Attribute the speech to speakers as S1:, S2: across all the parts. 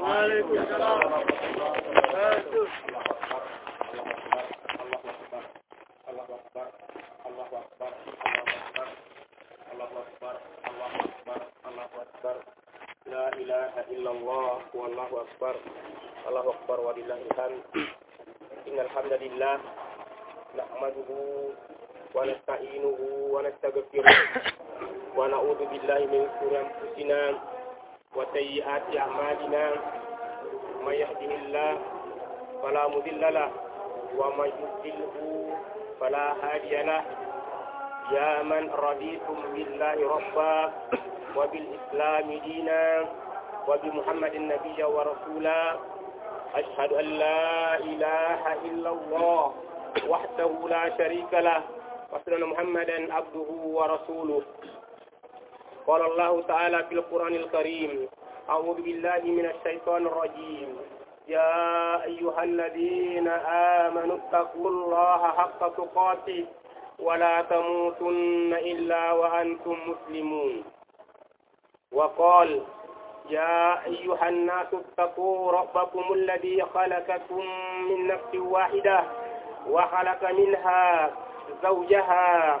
S1: Waalaikumsalam.
S2: La ilaha illallah wallahu akbar. Allahu sayyiati a'malina. May yahdihillah fala mudilla lahu wa may yudlilhu fala hadiya lahu. يا من رضيتم بالله ربا وبالإسلام دينا وبمحمد النبي ورسولا أشهد أن لا إله إلا الله وحده لا شريك له وأشهد محمدا عبده ورسوله قال الله تعالى في القرآن الكريم أعوذ بالله من الشيطان الرجيم. يا أيها الذين آمنوا اتقوا الله حق تقاته ولا تموتن إلا وأنتم مسلمون. وقال يا أيها الناس اتقوا ربكم الذي خلقكم من نفس واحدة وخلق منها زوجها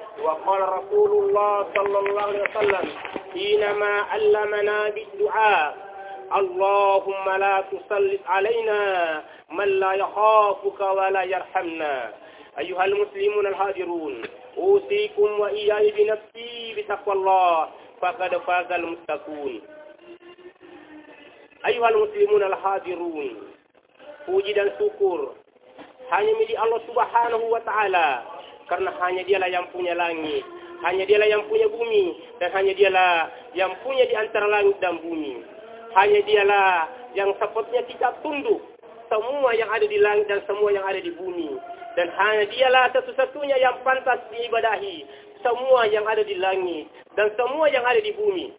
S2: وقال رسول الله صلى الله عليه وسلم حينما علمنا بالدعاء اللهم لا تسلط علينا من لا يخافك ولا يرحمنا. أيها المسلمون الحاضرون أوصيكم وإياي بنفسي بتقوى الله فقد فاز المتقون. أيها المسلمون الحاضرون dan syukur hanya milik Allah Subhanahu wa taala karena hanya dialah yang punya langit hanya dialah yang punya bumi dan hanya dialah yang punya di antara langit dan bumi. Hanya dialah yang sepatutnya kita tunduk. Semua yang ada di langit dan semua yang ada di bumi. Dan hanya dialah satu-satunya yang pantas diibadahi. Semua yang ada di langit dan semua yang ada di bumi.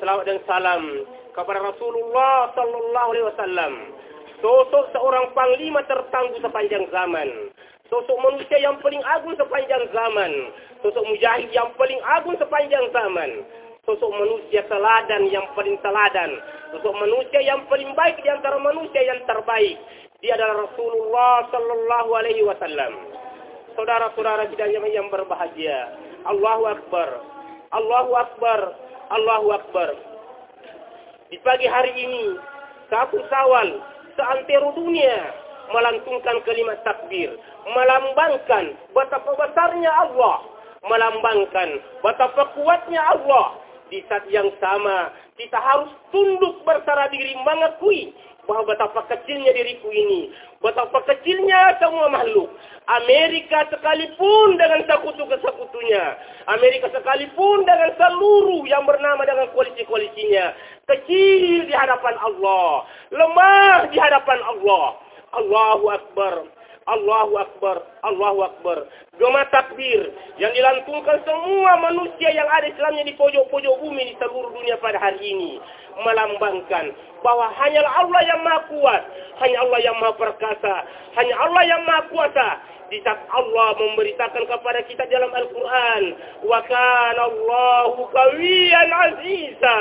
S2: Selawat dan salam kepada Rasulullah sallallahu alaihi wasallam. Sosok seorang panglima tertangguh sepanjang zaman sosok manusia yang paling agung sepanjang zaman sosok mujahid yang paling agung sepanjang zaman sosok manusia teladan yang paling teladan sosok manusia yang paling baik di antara manusia yang terbaik dia adalah Rasulullah sallallahu alaihi wasallam. Saudara-saudara kita yang berbahagia. Allahu akbar. Allahu akbar. Allahu akbar. Di pagi hari ini, satu Sawal, seantero dunia melantungkan kalimat takbir, melambangkan betapa besarnya Allah, melambangkan betapa kuatnya Allah. Di saat yang sama, kita harus tunduk bersara diri mengakui bahwa betapa kecilnya diriku ini, betapa kecilnya semua makhluk. Amerika sekalipun dengan sekutu-kesekutunya, Amerika sekalipun dengan seluruh yang bernama dengan koalisi-koalisinya, kecil di hadapan Allah, lemah di hadapan Allah. Allahu Akbar. Allahu Akbar, Allahu Akbar. Gema takbir yang dilantungkan semua manusia yang ada Islamnya di pojok-pojok bumi di seluruh dunia pada hari ini. Melambangkan bahwa hanyalah Allah yang maha kuat. Hanya Allah yang maha perkasa. Hanya Allah yang maha kuasa. Di saat Allah memberitakan kepada kita dalam Al-Quran. Wa kana Allahu kawiyan aziza.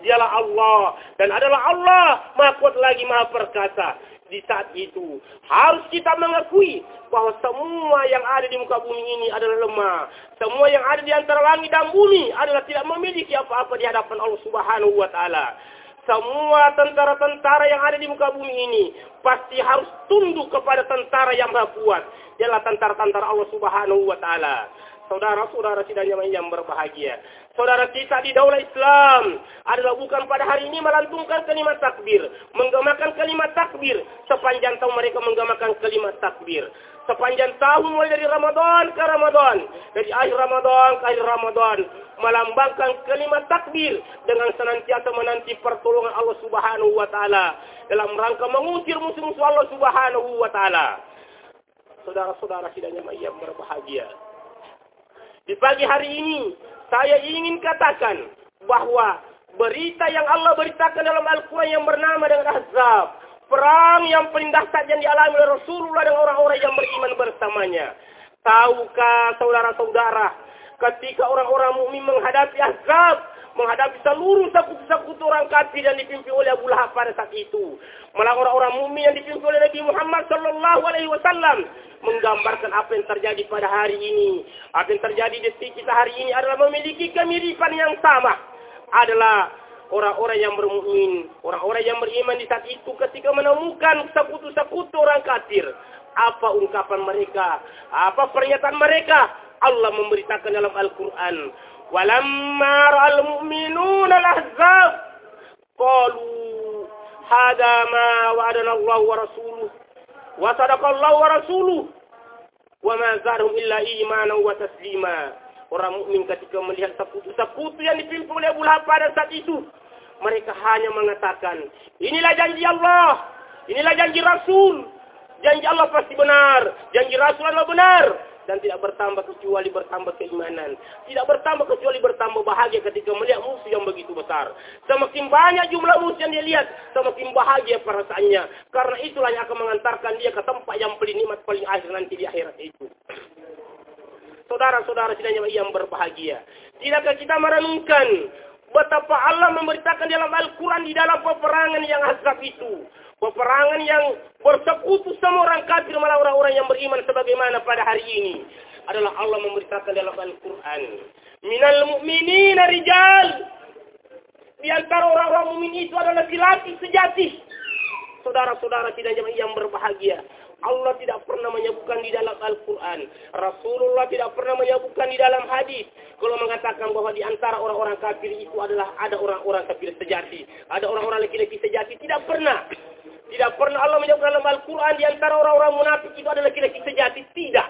S2: Dialah Allah. Dan adalah Allah maha kuat lagi maha perkasa di saat itu harus kita mengakui bahwa semua yang ada di muka bumi ini adalah lemah. Semua yang ada di antara langit dan bumi adalah tidak memiliki apa-apa di hadapan Allah Subhanahu wa taala. Semua tentara-tentara yang ada di muka bumi ini pasti harus tunduk kepada tentara yang maha kuat. Ialah tentara-tentara Allah Subhanahu wa taala. Saudara-saudara sidang yang berbahagia. Saudara kita di daulah Islam adalah bukan pada hari ini melantungkan kalimat takbir. Menggemakan kalimat takbir. Sepanjang tahun mereka menggemakan kalimat takbir. Sepanjang tahun mulai dari Ramadan ke Ramadan. Dari akhir Ramadan ke akhir Ramadan. Melambangkan kalimat takbir. Dengan senantiasa menanti pertolongan Allah subhanahu wa ta'ala. dalam rangka mengusir musuh-musuh Allah Subhanahu wa taala. Saudara-saudara sidang yang berbahagia. Di pagi hari ini saya ingin katakan bahwa berita yang Allah beritakan dalam Al-Quran yang bernama dengan Ahzab. Perang yang dahsyat yang dialami oleh Rasulullah dan orang-orang yang beriman bersamanya. Tahukah saudara-saudara ketika orang-orang mukmin menghadapi Ahzab, menghadapi seluruh sekutu-sekutu orang kafir yang dipimpin oleh Abu Lahab pada saat itu. Malah orang-orang mukmin yang dipimpin oleh Nabi Muhammad sallallahu alaihi wasallam menggambarkan apa yang terjadi pada hari ini. Apa yang terjadi di kita hari ini adalah memiliki kemiripan yang sama. Adalah orang-orang yang bermukmin, orang-orang yang beriman di saat itu ketika menemukan sekutu-sekutu orang kafir. Apa ungkapan mereka? Apa pernyataan mereka? Allah memberitakan dalam Al-Quran. Qalu. Hada ma wa'adana Allah wa rasuluh. Wa sadaqallahu wa rasuluh. Wa ma zarhum illa imanan wa taslima. Orang mukmin ketika melihat sekutu-sekutu yang dipimpin oleh Abu Lahab pada saat itu. Mereka hanya mengatakan, inilah janji Allah. Inilah janji Rasul. Janji Allah pasti benar. Janji Rasul adalah benar dan tidak bertambah kecuali bertambah keimanan. Tidak bertambah kecuali bertambah bahagia ketika melihat musuh yang begitu besar. Semakin banyak jumlah musuh yang dia lihat, semakin bahagia perasaannya. Karena itulah yang akan mengantarkan dia ke tempat yang paling nikmat paling akhir nanti di akhirat itu. Saudara-saudara sidangnya yang berbahagia. Tidakkah kita merenungkan betapa Allah memberitakan dalam Al-Quran di dalam peperangan yang azab itu. Peperangan yang bersekutu sama orang kafir malah orang-orang yang beriman sebagaimana pada hari ini. Adalah Allah memberitakan dalam Al-Quran. Minal mu'minin rijal. Di antara orang-orang mukmin itu adalah laki-laki sejati. Saudara-saudara tidak yang berbahagia Allah tidak pernah menyebutkan di dalam Al-Quran. Rasulullah tidak pernah menyebutkan di dalam hadis. Kalau mengatakan bahwa di antara orang-orang kafir itu adalah ada orang-orang kafir sejati. Ada orang-orang laki-laki sejati. Tidak pernah. Tidak pernah Allah menyebutkan dalam Al-Quran di antara orang-orang munafik itu adalah laki-laki sejati. Tidak.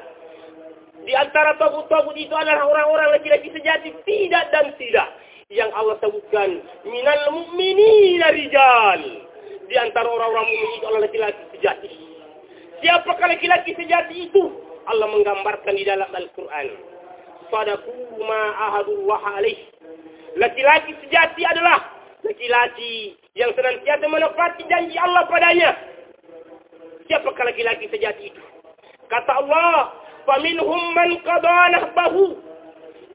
S2: Di antara togut-togut itu adalah orang-orang laki-laki sejati. Tidak dan tidak. Yang Allah sebutkan. Minal mu'minina rijal. Di antara orang-orang mu'min itu adalah laki-laki sejati. Siapakah laki-laki sejati itu? Allah menggambarkan di dalam Al-Quran. Sadaku ma'ahadullah alaih. Laki-laki sejati adalah laki-laki yang senantiasa menepati janji Allah padanya. Siapakah laki-laki sejati itu? Kata Allah, "Faminhum man qada bahu."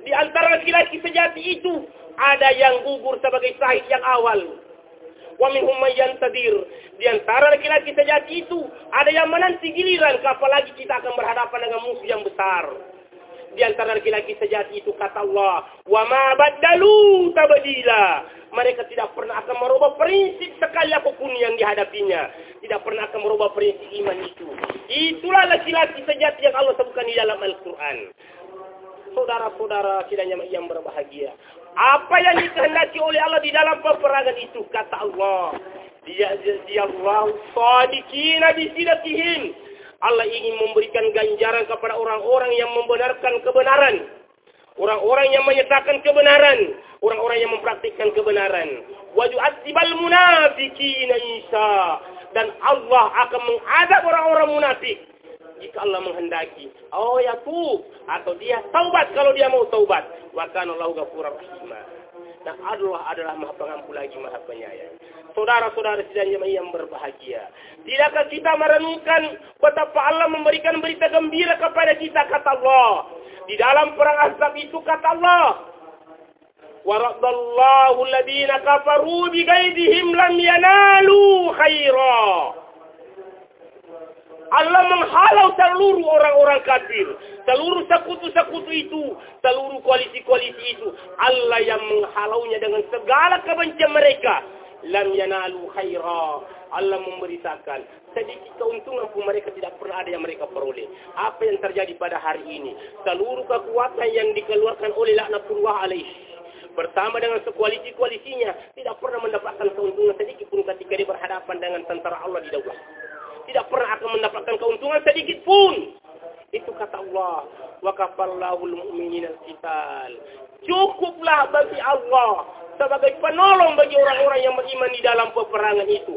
S2: Di antara laki-laki sejati itu ada yang gugur sebagai sahid yang awal. Wa minhum man yantadir. Di antara laki-laki sejati itu ada yang menanti giliran apalagi kita akan berhadapan dengan musuh yang besar. Di antara laki-laki sejati itu kata Allah, "Wa ma badalu tabdila." mereka tidak pernah akan merubah prinsip sekali apa pun yang dihadapinya. Tidak pernah akan merubah prinsip iman itu. Itulah laki-laki sejati yang Allah sebutkan di dalam Al-Quran. Saudara-saudara kiranya yang berbahagia. Apa yang dikehendaki oleh Allah di dalam peperangan itu kata Allah. Dia dia Allah sadiqina bisidatihim. Allah ingin memberikan ganjaran kepada orang-orang yang membenarkan kebenaran. Orang-orang yang menyatakan kebenaran orang-orang yang mempraktikkan kebenaran. Waju'adzibal munafiqina Isa dan Allah akan mengadab orang-orang munafik jika Allah menghendaki. Oh ya tu atau dia taubat kalau dia mau taubat. Wa kana Allahu ghafurur rahim. Dan Allah adalah Maha Pengampun lagi Maha Penyayang. Saudara-saudara sidang yang berbahagia. Tidakkah kita merenungkan betapa Allah memberikan berita gembira kepada kita kata Allah. Di dalam perang Ahzab itu kata Allah, ورد الله الذين كفروا بغيظهم لم ينالوا خيرا Allah menghalau seluruh orang-orang kafir, seluruh sekutu-sekutu itu, seluruh koalisi-koalisi itu. Allah yang menghalaunya dengan segala kebencian mereka. Lam yanalu khaira. Allah memberitakan sedikit keuntungan pun mereka tidak pernah ada yang mereka peroleh. Apa yang terjadi pada hari ini? Seluruh kekuatan yang dikeluarkan oleh laknatullah alaihi bersama dengan sekoalisi-koalisinya tidak pernah mendapatkan keuntungan sedikit pun ketika dia berhadapan dengan tentara Allah di daulah. Tidak pernah akan mendapatkan keuntungan sedikit pun. Itu kata Allah. Wa kafallahu al-mu'minin al-qital. Cukuplah bagi Allah sebagai penolong bagi orang-orang yang beriman di dalam peperangan itu.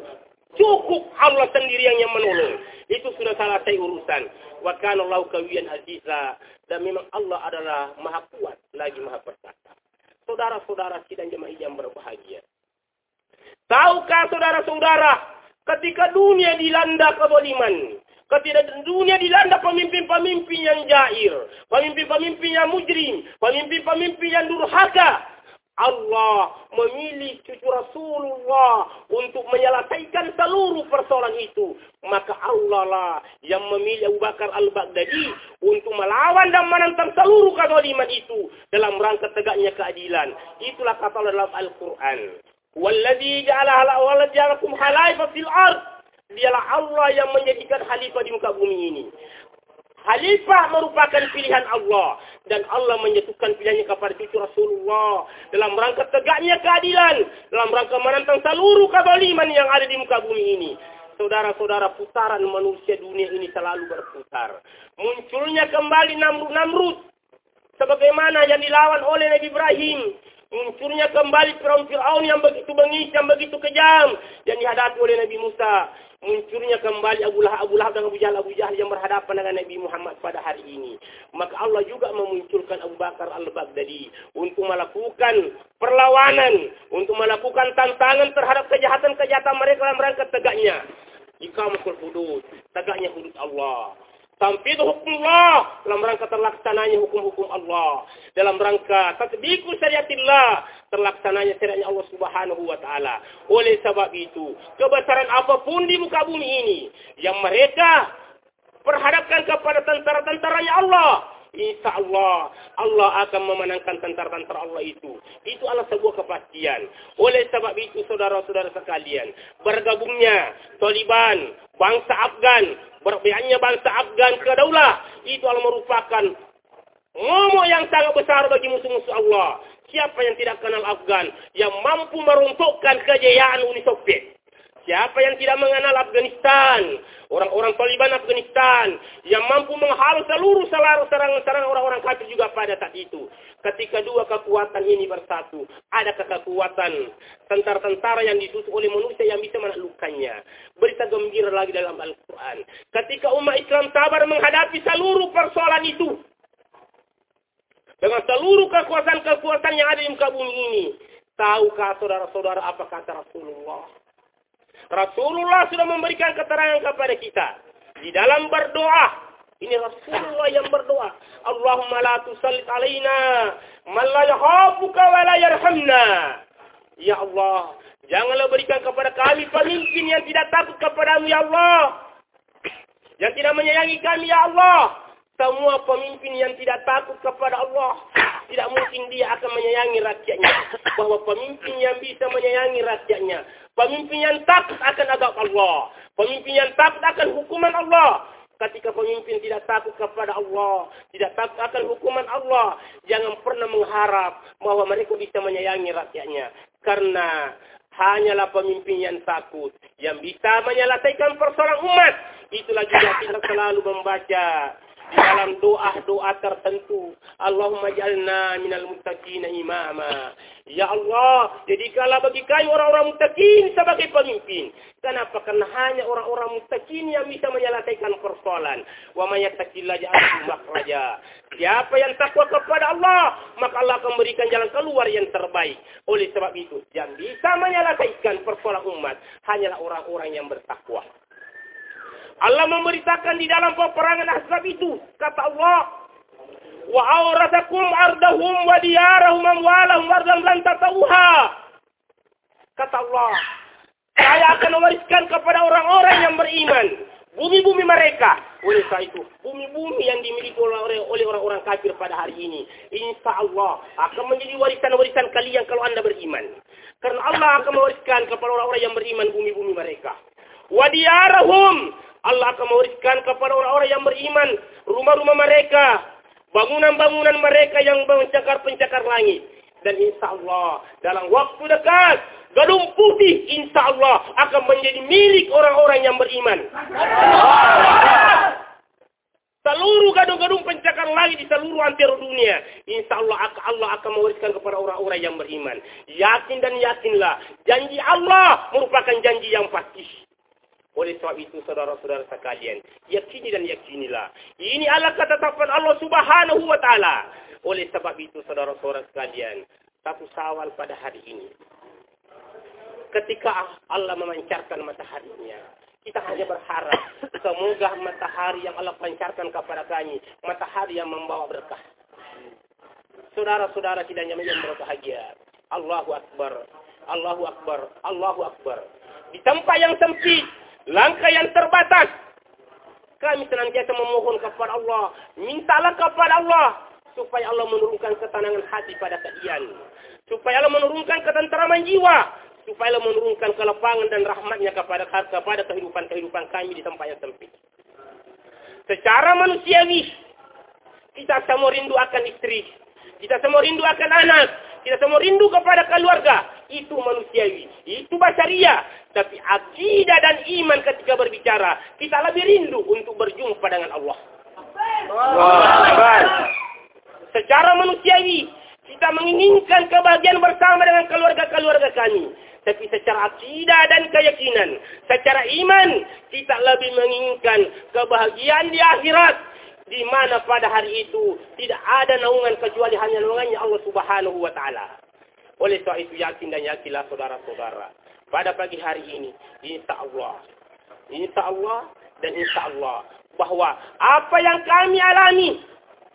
S2: Cukup Allah sendiri yang menolong. Itu sudah selesai urusan. Wa kana Allahu kawiyan aziza. Dan memang Allah adalah maha kuat lagi maha perkasa. Saudara-saudara kita jemaah yang berbahagia. Tahukah saudara-saudara ketika dunia dilanda kezaliman, ketika dunia dilanda pemimpin-pemimpin yang jair, pemimpin-pemimpin yang mujrim, pemimpin-pemimpin yang durhaka, Allah memilih cucu Rasulullah untuk menyelesaikan seluruh persoalan itu. Maka Allah lah yang memilih Abu Bakar al-Baghdadi untuk melawan dan menentang seluruh kezaliman itu dalam rangka tegaknya keadilan. Itulah kata dalam Al-Quran. Walladhi ja'ala walladhi ja'alakum halaifa fil ard. Dialah Allah yang menjadikan khalifah di muka bumi ini. Khalifah merupakan pilihan Allah dan Allah menyatukan pilihannya kepada cucu Rasulullah dalam rangka tegaknya keadilan, dalam rangka seluruh kezaliman yang ada di muka bumi ini. Saudara-saudara putaran manusia dunia ini selalu berputar. Munculnya kembali Namrud-Namrud sebagaimana yang dilawan oleh Nabi Ibrahim. Munculnya kembali Fir'aun yang begitu bengis, yang begitu kejam yang dihadapi oleh Nabi Musa munculnya kembali Abu Lahab, Abu Lahab dan Abu Jahal, Abu Jahal yang berhadapan dengan Nabi Muhammad pada hari ini. Maka Allah juga memunculkan Abu Bakar al-Baghdadi untuk melakukan perlawanan, untuk melakukan tantangan terhadap kejahatan-kejahatan mereka dalam rangka tegaknya. Iqamatul hudud, tegaknya hudud Allah. Sampai itu hukum Allah dalam rangka terlaksananya hukum-hukum Allah. Dalam rangka tatbiku syariatillah terlaksananya syariatnya Allah Subhanahu wa taala. Oleh sebab itu, kebesaran apa pun di muka bumi ini yang mereka perhadapkan kepada tentara-tentaranya Allah, Insya Allah, Allah akan memenangkan tentara-tentara Allah itu. Itu adalah sebuah kepastian. Oleh sebab itu, saudara-saudara sekalian, bergabungnya Taliban, bangsa Afgan, berbiaknya bangsa Afgan ke daulah, itu adalah merupakan momok yang sangat besar bagi musuh-musuh Allah. Siapa yang tidak kenal Afgan, yang mampu meruntuhkan kejayaan Uni Soviet. Siapa yang tidak mengenal Afghanistan, orang-orang Taliban Afghanistan, yang mampu menghalau seluruh serangan-serangan orang-orang kafir juga pada saat itu. Ketika dua kekuatan ini bersatu, ada kekuatan tentara-tentara yang disusun oleh manusia yang bisa menaklukkannya. Berita gembira lagi dalam Al-Quran. Ketika umat Islam sabar menghadapi seluruh persoalan itu, dengan seluruh kekuatan-kekuatan yang ada di muka bumi ini, tahukah saudara-saudara apa kata Rasulullah? Rasulullah sudah memberikan keterangan kepada kita. Di dalam berdoa. Ini Rasulullah yang berdoa. Allahumma la tusallit alaina man la yahafuka wa la yarhamna. Ya Allah, janganlah berikan kepada kami pemimpin yang tidak takut kepadamu ya Allah. Yang tidak menyayangi kami ya Allah. Semua pemimpin yang tidak takut kepada Allah, tidak akan menyayangi rakyatnya. Bahwa pemimpin yang bisa menyayangi rakyatnya, pemimpin yang takut akan agama Allah, pemimpin yang takut akan hukuman Allah. Ketika pemimpin tidak takut kepada Allah, tidak takut akan hukuman Allah, jangan pernah mengharap bahwa mereka bisa menyayangi rakyatnya. Karena hanyalah pemimpin yang takut, yang bisa menyelesaikan persoalan umat. Itulah juga kita selalu membaca dalam doa-doa tertentu. Allahumma jalna minal muttaqina imama. Ya Allah, jadikanlah bagi kami orang-orang muttaqin sebagai pemimpin. Kenapa? Karena hanya orang-orang muttaqin yang bisa menyelesaikan persoalan. Wa may yattaqillah ja'al makhraja. Siapa yang takwa kepada Allah, maka Allah akan memberikan jalan keluar yang terbaik. Oleh sebab itu, yang bisa menyelesaikan persoalan umat hanyalah orang-orang yang bertakwa. Allah memberitakan di dalam peperangan Ahzab itu, kata Allah, wa auratakum ardahum wa diyarahum amwalahum ardan lan tatauha. Kata Allah, saya akan mewariskan kepada orang-orang yang beriman bumi-bumi mereka. Oleh karena itu, bumi-bumi yang dimiliki oleh orang-orang kafir pada hari ini, insya Allah akan menjadi warisan-warisan kalian kalau anda beriman. Karena Allah akan mewariskan kepada orang-orang yang beriman bumi-bumi mereka. Wadiyarahum Allah akan mewariskan kepada orang-orang yang beriman rumah-rumah mereka, bangunan-bangunan mereka yang pencakar-pencakar langit. Dan insya Allah dalam waktu dekat Gadung putih insya Allah akan menjadi milik orang-orang yang beriman. Seluruh gadung-gadung pencakar langit di seluruh antero dunia. Insya Allah Allah akan mewariskan kepada orang-orang yang beriman. Yakin dan yakinlah. Janji Allah merupakan janji yang pasti. Oleh sebab itu saudara-saudara sekalian, yakini dan yakinilah. Ini adalah ketetapan Allah Subhanahu wa taala. Oleh sebab itu saudara-saudara sekalian, satu sawal pada hari ini. Ketika Allah memancarkan mataharinya, kita hanya berharap semoga matahari yang Allah pancarkan kepada kami, matahari yang membawa berkah. Saudara-saudara tidak hanya yang berbahagia. Allahu Akbar, Allahu Akbar, Allahu Akbar. Di tempat yang sempit, langkah yang terbatas, kami senantiasa memohon kepada Allah, mintalah kepada Allah. Supaya Allah menurunkan ketenangan hati pada kalian, supaya Allah menurunkan ketenteraman jiwa, supaya Allah menurunkan kelapangan dan rahmatnya kepada kepada kehidupan-kehidupan kami di tempat yang sempit. Secara manusiawi, kita semua rindu akan istri, kita semua rindu akan anak, kita semua rindu kepada keluarga. Itu manusiawi, itu basaria. Tapi akidah dan iman ketika berbicara, kita lebih rindu untuk berjumpa dengan Allah. Secara manusiawi, kita menginginkan kebahagiaan bersama dengan keluarga-keluarga kami. Tapi secara akidah dan keyakinan, secara iman, kita lebih menginginkan kebahagiaan di akhirat. Di mana pada hari itu tidak ada naungan kecuali hanya naungannya Allah subhanahu wa ta'ala. Oleh sebab itu yakin dan yakinlah saudara-saudara. Pada pagi hari ini, insya Allah. Insya Allah dan insya Allah. Bahwa apa yang kami alami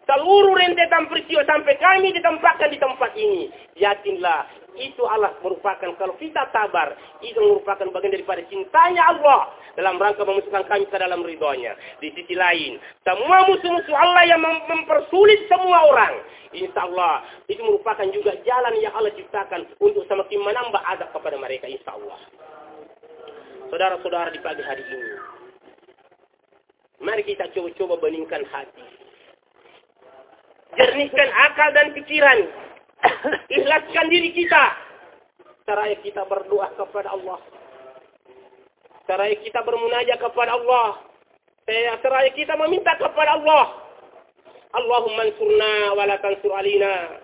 S2: seluruh rentetan peristiwa sampai kami ditempatkan di tempat ini. Yakinlah, itu Allah merupakan, kalau kita sabar, itu merupakan bagian daripada cintanya Allah dalam rangka memasukkan kami ke dalam ridhonya. Di sisi lain, semua musuh-musuh Allah yang mempersulit semua orang. Insya Allah, itu merupakan juga jalan yang Allah ciptakan untuk semakin menambah adab kepada mereka. Insya Allah. Saudara-saudara di pagi hari ini, mari kita coba-coba beningkan hati jernihkan akal dan pikiran. Ikhlaskan diri kita. Cara kita berdoa kepada Allah. Cara kita bermunajat kepada Allah. Cara kita meminta kepada Allah. Allahumma ansurna wa la tansur alina.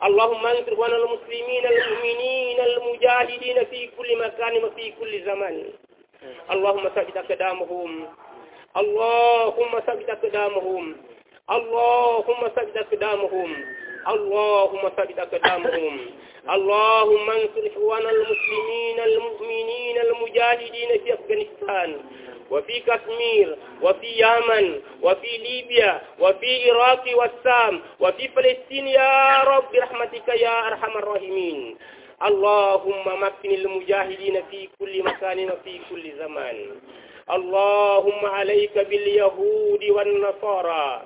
S2: Allahumma ansur wa al muslimin al mu'minin al mujahidin fi kulli makan wa fi kulli zaman. Allahumma sabit aqdamuhum. Allahumma sabit aqdamuhum. Allahumma sabit aqdamuhum. اللهم ثبت أقدامهم اللهم انصر إخوان المسلمين المؤمنين المجاهدين في أفغانستان وفي كشمير وفي يمن وفي ليبيا وفي العراق والسام وفي فلسطين يا رب برحمتك يا أرحم الراحمين اللهم مكن المجاهدين في كل مكان وفي كل زمان اللهم عليك باليهود والنصارى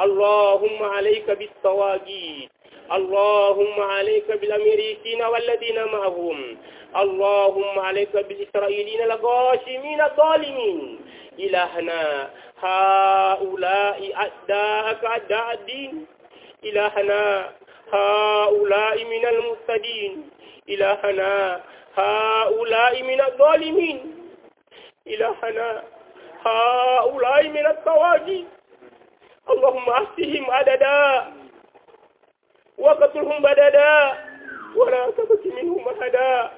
S2: اللهم عليك بالطواغيت اللهم عليك بالأمريكين والذين معهم اللهم عليك بالإسرائيليين الغاشمين الظالمين. إلهنا هؤلاء أعداءك أعداء الدين. إلهنا هؤلاء من المفسدين إلهنا هؤلاء من الظالمين. إلهنا هؤلاء من الطواغيت اللهم احصهم عددا وقتلهم بددا ولا تبك منهم أحدا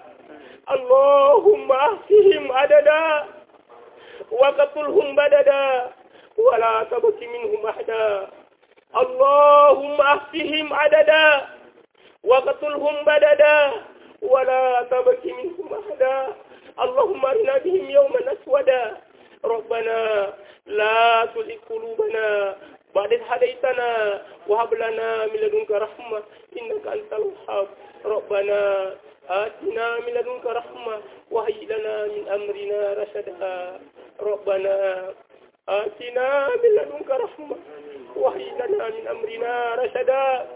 S2: اللهم احصهم عددا وقتلهم بددا ولا تبك منهم أحدا اللهم احصهم عددا وقتلهم بددا ولا تبك منهم أحدا اللهم ارنا بهم يوما اسودا ربنا لا تزغ قلوبنا بعد إذ هديتنا وهب لنا من لدنك رحمة إنك أنت الوهاب ربنا آتنا من لدنك رحمة وهيئ لنا من أمرنا رشدا ربنا آتنا من لدنك رحمة وهيئ لنا من أمرنا رشدا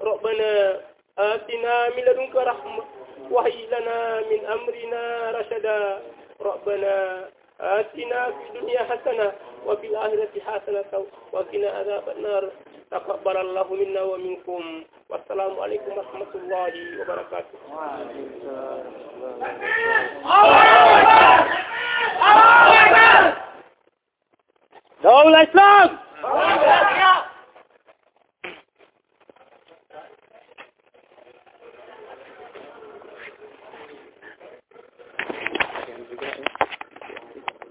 S2: ربنا آتنا من لدنك رحمة وهيئ لنا من أمرنا رشدا ربنا آتنا في الدنيا حسنة وفي الآخرة حسنة وقنا عذاب النار. تقبل الله منا ومنكم. والسلام عليكم ورحمة الله وبركاته.
S1: دولة إسلام